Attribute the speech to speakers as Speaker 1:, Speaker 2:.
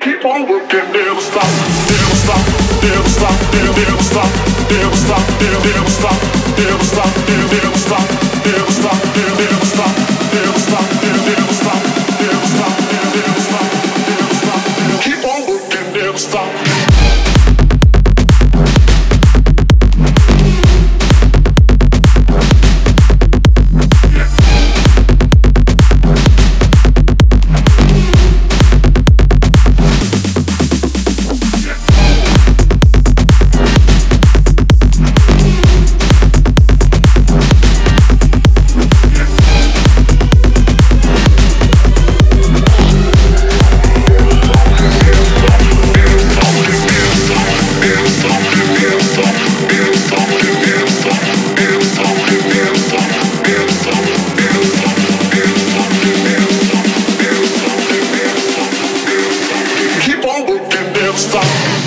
Speaker 1: Keep on working, never stop, never stop, never stop, never, stop, never stop, never, stop, never stop, never, never stop. stop.